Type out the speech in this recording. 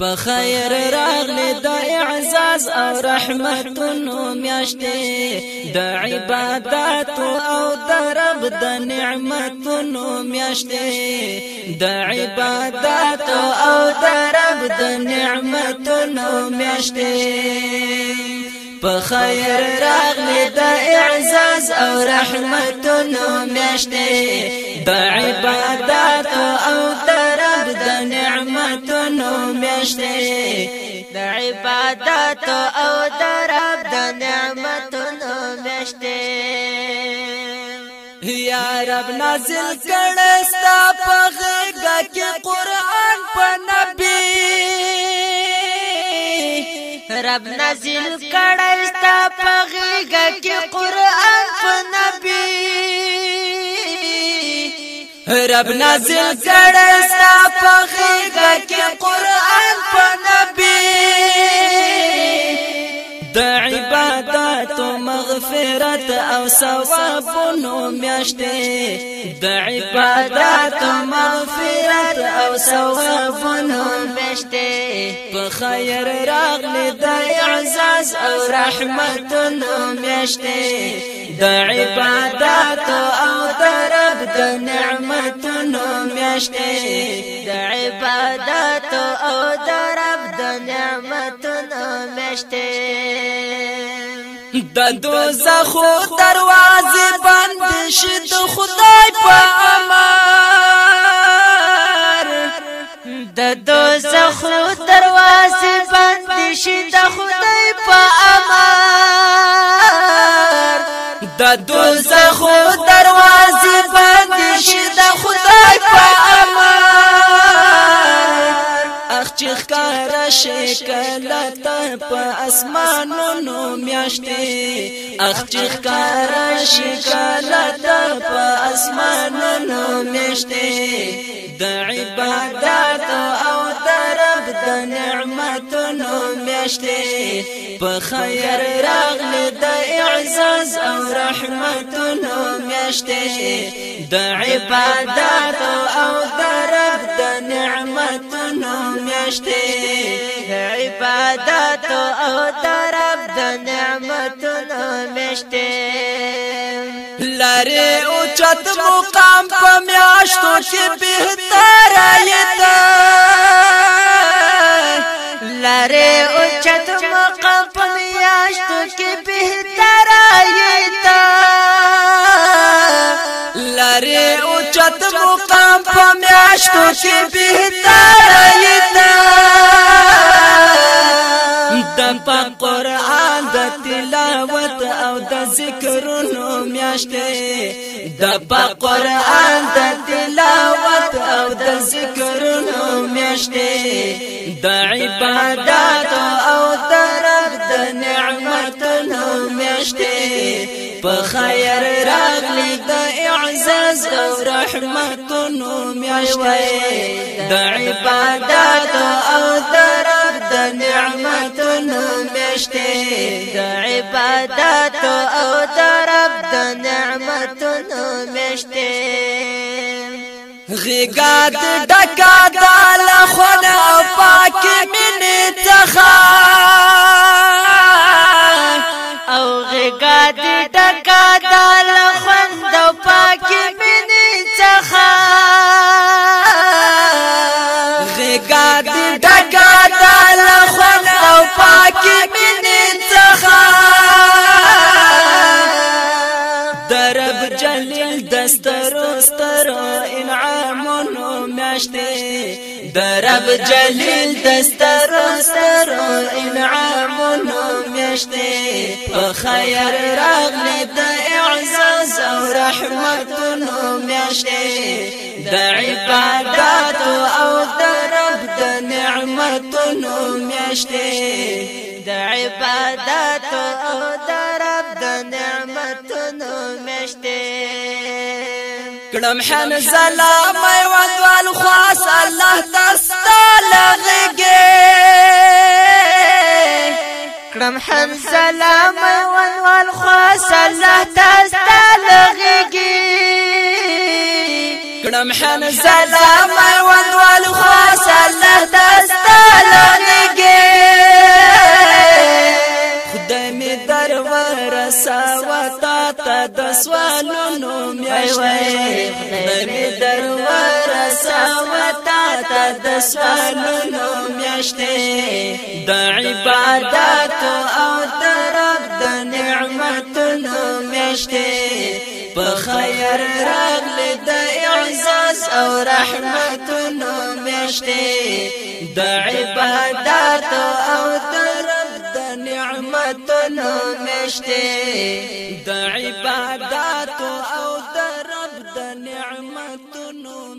په خیر راغلی اعزاز أو رحمتونو میاشتې د عبادت أو د رب د نعمتونو میاشتې د عبادت أو د رب د نعمتونو میاشتې په خیر راغلی د اعزاز أو رحمتونو میاشتې د عبادت أو د عبادت او د رب د نعمتونو میاشتې یا رب نازل کړه ستا په غېږه کې قران په نبی. رب نازل کړه ستا په غېږه کې قران په نبی. رب نازل کړه ستا په غېږه کې قران په نبی عبادت مغفرت أو ثوابونو میاشتې. د عبادت مغفرت أو ثوابونو میاشتې. په خیر راغلی د اعزاز أو رحمتونو میاشتې. د عبادت أو رب د نعمتونو میاشتې. د عبادت أو رب د نعمتونو میاشتې. د دوزخ دروازې بند شي د خدای په امر. د دوزخ دروازې بند شي د خدای په امر. د دوزخ دروازې بند شي د خدای په ښکار شي کله ته په اسمانونو میاشتې. اخ چې ښکار شي کله ته په اسمانونو میاشتې. د عبادت او د رب د نعمتونو میاشتې. په خیر راغلی د اعزاز او رحمتونو میاشتې د عبادت او د رب د نعمتونو میاشتې. د عبادت او د رب د نعمتونو میاشتې. لره او چت مقام په میاشتو کې چت مقام په میاشتو کې بهتر ایته د په قران د تلاوت او د ذکرونو میاشتې. د په قران د تلاوت او د ذکرونو میاشتې. د عبادت او د رب د نعمتونو میاشتې رحمتونو میاشتې د عبادت أو د رب د نعمتونو میاشتې د عبادت أو د رب د نعمتونو درب جلیل دسترو سترو انعامونو میاشتې درب جلیل دسترو سترو انعامونو میاشتې په خیر راغلی د اعزاز أو رحمتونو میاشتې د عبادت أو رب نعمتونو میاشتې د عبادت أو د رب د نعمتونو میاشتې کړم حن زلام وندوال خاص الله تستلغږي کړم حن سلام ونوال خاص الله لمحن سلام ايوان والخاص الله تستلانگی خدای می در ورسا و تا تا نوم سوالونو میاشتې خدای می در ورسا و تا تا نوم سوالونو میاشتې د عبادت أو د رب د نعمتونو میاشتې بخير خیر راغلی اعزاز أو رحمتونو میشته دا عبادات أو ترب دا د نعمتونو دا عبادات أو ترب دا د نعمتونو